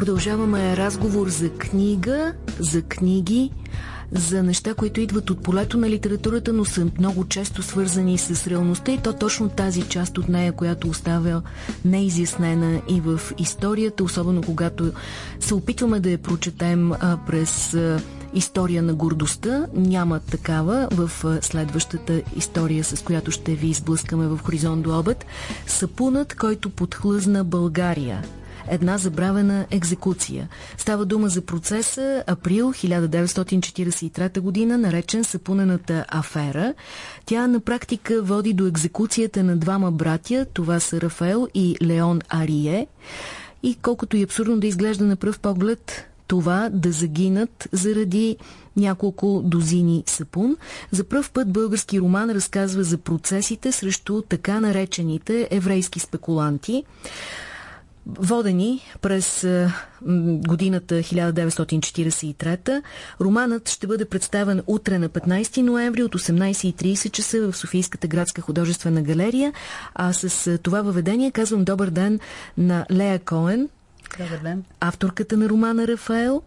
Продължаваме разговор за книга, за книги, за неща, които идват от полето на литературата, но са много често свързани с реалността и то точно тази част от нея, която оставя неизяснена и в историята, особено когато се опитваме да я прочетем а, през а, история на гордостта. Няма такава в следващата история, с която ще ви изблъскаме в Хоризонт до обед. Сапунът, който подхлъзна България една забравена екзекуция. Става дума за процеса април 1943 година, наречен Сапунената афера. Тя на практика води до екзекуцията на двама братя, това са Рафаел и Леон Арие. И колкото и абсурдно да изглежда на пръв поглед, това да загинат заради няколко дозини сапун. За пръв път български роман разказва за процесите срещу така наречените еврейски спекуланти. Водени през годината 1943, романът ще бъде представен утре на 15 ноември от 18.30 часа в Софийската градска художествена галерия. А с това въведение казвам добър ден на Лея Коен, Добър ден. авторката на романа Рафаел,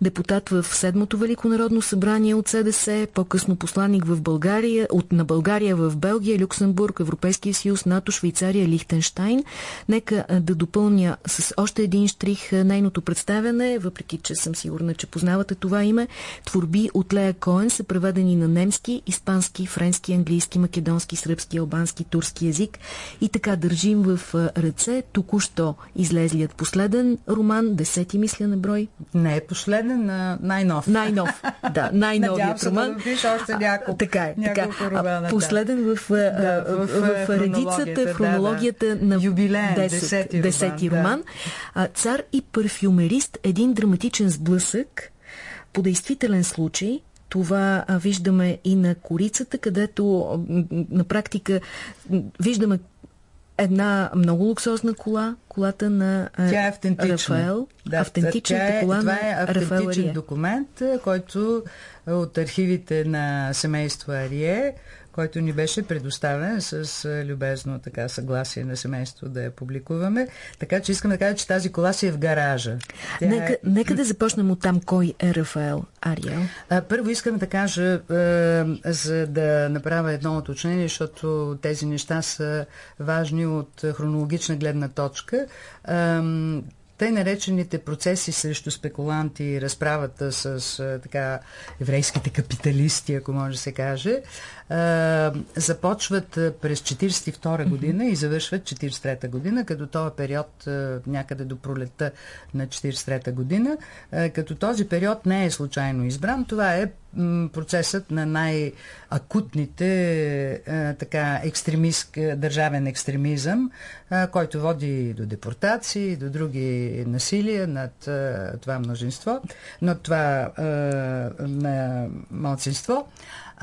депутат в Седмото Велико народно събрание от СДС, по-късно посланник в България, от, на България в Белгия, Люксембург, Европейския съюз, НАТО, Швейцария, Лихтенштайн. Нека да допълня с още един штрих нейното представяне, въпреки че съм сигурна, че познавате това име. Творби от Лея Коен са преведени на немски, испански, френски, английски, македонски, сръбски, албански, турски язик. И така държим в ръце току-що излезлият последен роман, десети мисля на брой. Не е последен, на най-нов. Най-нов, да, най-новият роман. Да още няколко, така е, така. романа. Последен в, да, в, в, в редицата, в хронологията да, да. на Юбилеен, 10, десети, десети роман. роман. Да. Цар и парфюмерист, един драматичен сблъсък по действителен случай, това а, виждаме и на корицата, където на практика виждаме една много луксозна кола, колата на Тя е автентична. Рафаел. Да, автентичната тя е, кола това е автентичен документ, който от архивите на семейство Арие, който ни беше предоставен с любезно така съгласие на семейство да я публикуваме. Така че искам да кажа, че тази кола си е в гаража. Тя нека, е... нека да започнем от там. Кой е Рафаел Ариел? А, първо искам да кажа, а, за да направя едно уточнение, защото тези неща са важни от хронологична гледна точка. А, тъй наречените процеси срещу спекуланти разправата с така еврейските капиталисти, ако може да се каже, започват през 1942 година и завършват 1943 година, като този период а, някъде до пролета на 1943 година, като този период не е случайно избран. Това е процесът на най-акутните така екстремист, държавен екстремизъм, който води до депортации, до други насилия над това множество, над това на малцинство.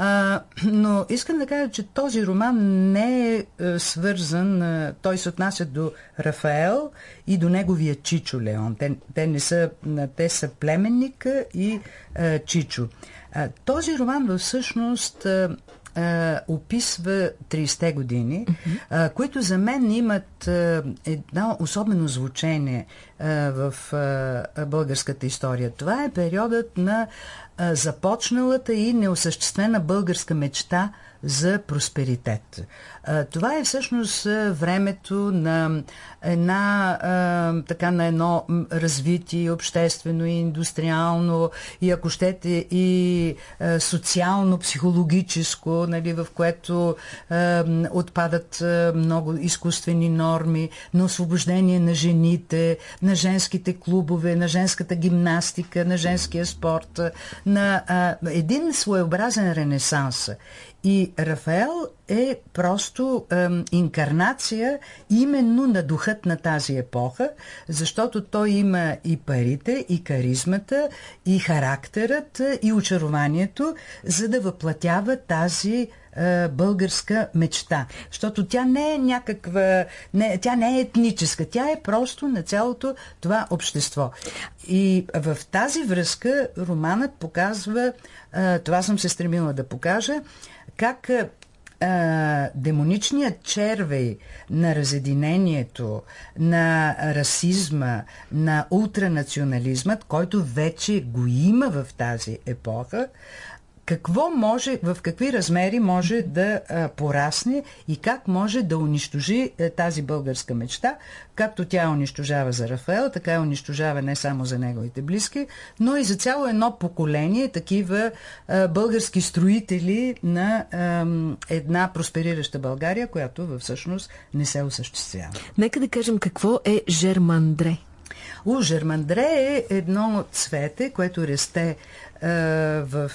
А, но искам да кажа, че този роман не е а, свързан, а, той се отнася до Рафаел и до неговия Чичо Леон. Те, те, не са, те са племенника и а, Чичо. А, този роман всъщност а, а, описва 30-те години, mm-hmm. а, които за мен имат а, едно особено звучение а, в а, българската история. Това е периодът на започналата и неосъществена българска мечта за просперитет. Това е всъщност времето на една, така, на едно развитие обществено и индустриално и ако щете и социално, психологическо, нали, в което отпадат много изкуствени норми на освобождение на жените, на женските клубове, на женската гимнастика, на женския спорт, на един своеобразен ренесанс. И Рафаел е просто е, инкарнация именно на духът на тази епоха, защото той има и парите, и каризмата, и характерът, и очарованието, за да въплатява тази е, българска мечта. Защото тя не е някаква, не, тя не е етническа, тя е просто на цялото това общество. И в тази връзка романът показва, е, това съм се стремила да покажа, как а, демоничният червей на разединението, на расизма, на ултранационализмът, който вече го има в тази епоха, какво може, в какви размери може да порасне и как може да унищожи е, тази българска мечта, както тя унищожава за Рафаел, така и унищожава не само за неговите близки, но и за цяло едно поколение такива български строители на една просперираща България, която всъщност не се осъществява. Нека да кажем какво е Жермандре. У, Жермандре е едно цвете, което расте в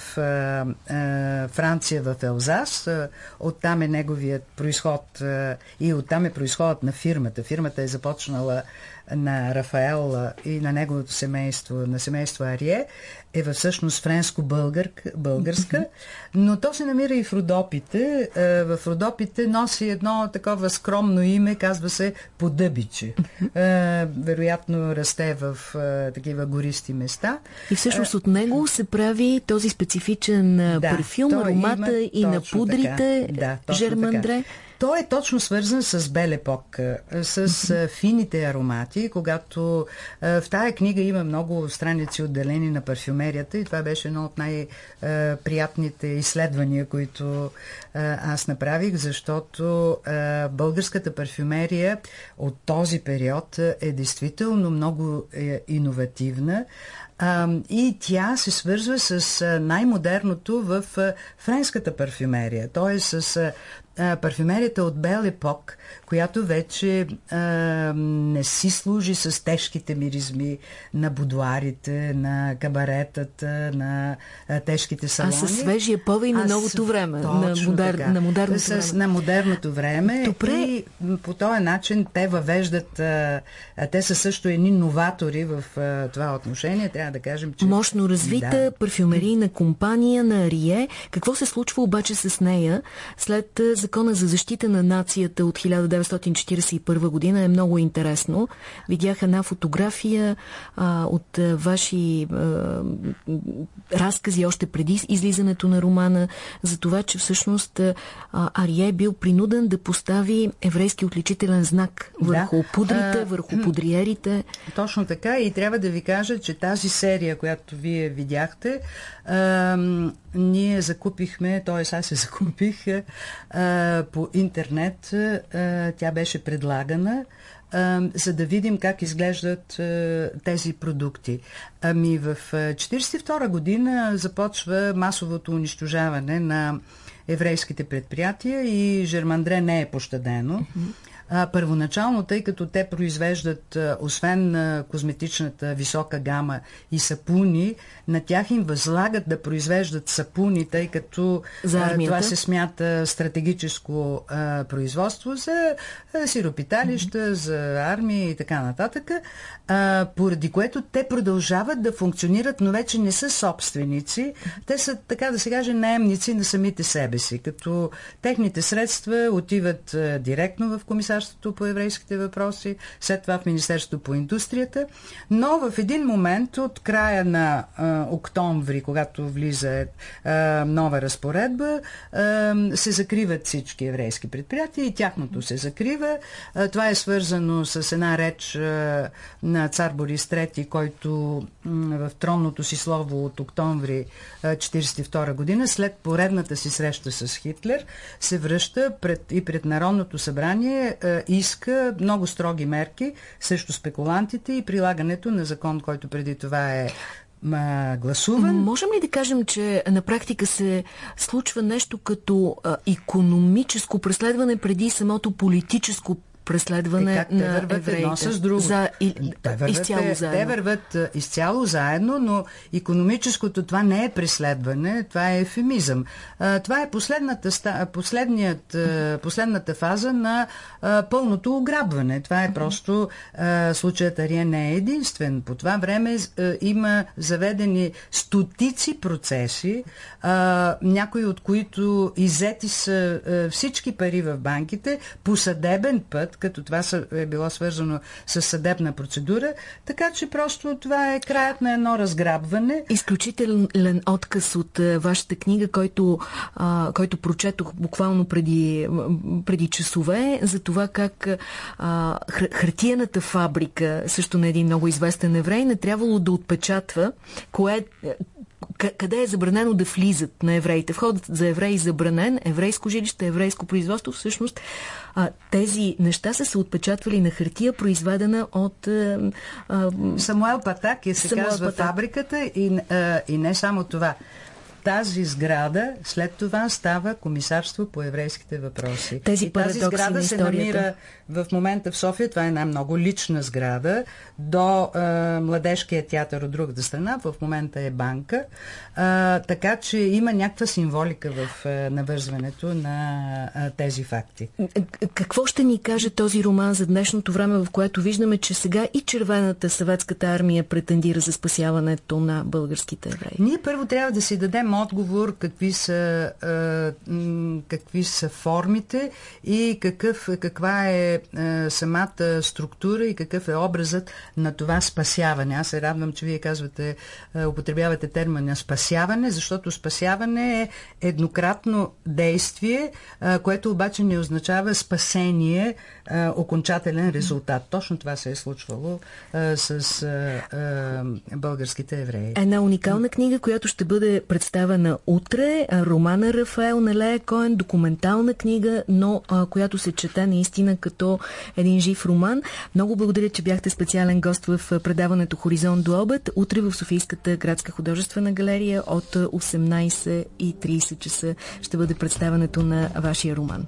Франция, в Елзас. Оттам е неговият происход и оттам е происходът на фирмата. Фирмата е започнала на Рафаел и на неговото семейство, на семейство Арие, е всъщност френско-българска, но то се намира и в Родопите. Е, в Родопите носи едно такова скромно име, казва се Подъбиче. Е, вероятно расте в е, такива гористи места. И всъщност от него се прави този специфичен да, парфюм, аромата има, и на пудрите, да, Жермандре. Така. Той е точно свързан с Белепок, с фините аромати, когато в тая книга има много страници отделени на парфюмерията и това беше едно от най-приятните изследвания, които аз направих, защото българската парфюмерия от този период е действително много е, и тя се свързва с най-модерното в френската парфюмерия, т.е. с парфюмерията от Бел Епок, която вече а, не си служи с тежките миризми на будуарите, на кабаретата, на а, тежките салони. А със свежия повей на новото време, на, модер... на модерното с, време. На модерното време Добре. и по този начин те въвеждат, а, а, те са също едни новатори в а, това отношение, трябва да кажем, че... Мощно развита да. парфюмерийна компания на Арие. Какво се случва обаче с нея след закона за защита на нацията от 1941 година е много интересно. Видях една фотография а, от а, ваши а, разкази още преди излизането на романа за това, че всъщност а, Арие е бил принуден да постави еврейски отличителен знак върху да. пудрите, а, върху пудриерите. Точно така и трябва да ви кажа, че тази серия, която вие видяхте, а, ние закупихме, т.е. аз се закупих а, по интернет. Тя беше предлагана за да видим как изглеждат тези продукти. Ами в 1942 година започва масовото унищожаване на еврейските предприятия и Жермандре не е пощадено. Mm-hmm. А, първоначално, тъй като те произвеждат, а, освен а, козметичната висока гама и сапуни, на тях им възлагат да произвеждат сапуни, тъй като а, това се смята стратегическо а, производство за а, сиропиталища, mm-hmm. за армия и така нататък, а, поради което те продължават да функционират, но вече не са собственици. Те са, така да се каже, наемници на самите себе си, като техните средства отиват а, директно в комисар Министерството по еврейските въпроси, след това в Министерството по индустрията. Но в един момент от края на а, октомври, когато влиза а, нова разпоредба, а, се закриват всички еврейски предприятия и тяхното се закрива. А, това е свързано с една реч а, на цар Борис III, който в тронното си слово от октомври 1942 година, след поредната си среща с Хитлер, се връща пред, и пред Народното събрание е, иска много строги мерки срещу спекулантите и прилагането на закон, който преди това е гласуван. Можем ли да кажем, че на практика се случва нещо като а, економическо преследване преди самото политическо преследване е, как на евреите. Едно с друго. За, и, те върват, изцяло заедно. Те върват изцяло заедно, но економическото това не е преследване, това е ефемизъм. А, това е последната, последният, последната фаза на а, пълното ограбване. Това е просто а, случаят Ария не е единствен. По това време а, има заведени стотици процеси, а, някои от които изети са а, всички пари в банките по съдебен път, като това е било свързано с съдебна процедура. Така че просто това е краят на едно разграбване. Изключителен отказ от вашата книга, който, а, който прочетох буквално преди, преди часове, за това как а, хартияната фабрика, също на един много известен еврей, не трябвало да отпечатва кое, къде е забранено да влизат на евреите. Входът за евреи забранен, еврейско жилище, еврейско производство. Всъщност а, тези неща са се отпечатвали на хартия, произведена от... А, а, Самуел Патак е се Самуел казва Патак. фабриката и, а, и не само това тази сграда след това става комисарство по еврейските въпроси. Тези, и тази сграда се намира в момента в София. Това е една много лична сграда до е, Младежкия театър от другата страна. В момента е банка. Е, така че има някаква символика в е, навързването на е, тези факти. Какво ще ни каже този роман за днешното време, в което виждаме, че сега и червената съветската армия претендира за спасяването на българските евреи? Ние първо трябва да си дадем отговор какви са, какви са формите и какъв, каква е самата структура и какъв е образът на това спасяване. Аз се радвам, че вие казвате, употребявате термина спасяване, защото спасяване е еднократно действие, което обаче не означава спасение, окончателен резултат. Точно това се е случвало с българските евреи. Една уникална книга, която ще бъде представена представена утре. Романа Рафаел на Лея Коен, документална книга, но а, която се чете наистина като един жив роман. Много благодаря, че бяхте специален гост в предаването Хоризонт до обед. Утре в Софийската градска художествена галерия от 18.30 часа ще бъде представането на вашия роман.